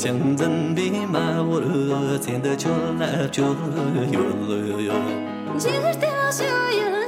江镇兵马我路，牵的桥那桥，哟哟哟。今儿天上下雨。